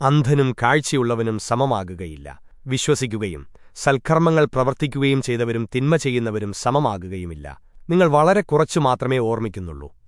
അന്ധനും കാഴ്ചയുള്ളവനും സമമാകുകയില്ല. വിശ്വസിക്കുകയും സൽക്കർമ്മങ്ങൾ പ്രവർത്തിക്കുകയും ചെയ്തവരും തിന്മ ചെയ്യുന്നവരും സമമാകുകയുമില്ല. നിങ്ങൾ വളരെ കുറച്ചു മാത്രമേ ഓർമ്മിക്കുന്നുള്ളൂ.